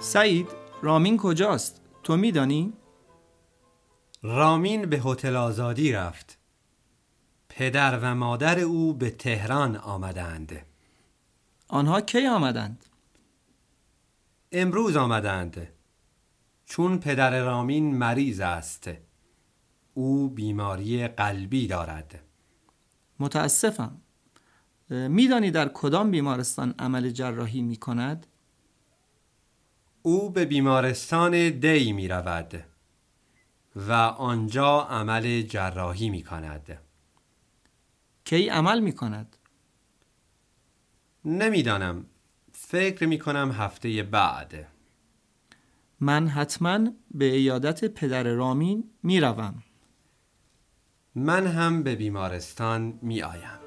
سعید رامین کجاست؟ تو میدانی؟ رامین به هتل آزادی رفت پدر و مادر او به تهران آمدند آنها کی آمدند؟ امروز آمدند چون پدر رامین مریض است او بیماری قلبی دارد متاسفم میدانی در کدام بیمارستان عمل جراحی می کند؟ او به بیمارستان دی می رود و آنجا عمل جراحی می کند کی عمل می کند؟ نمی‌دانم فکر می کنم هفته بعد من حتما به ایادت پدر رامین می روم. من هم به بیمارستان می آیم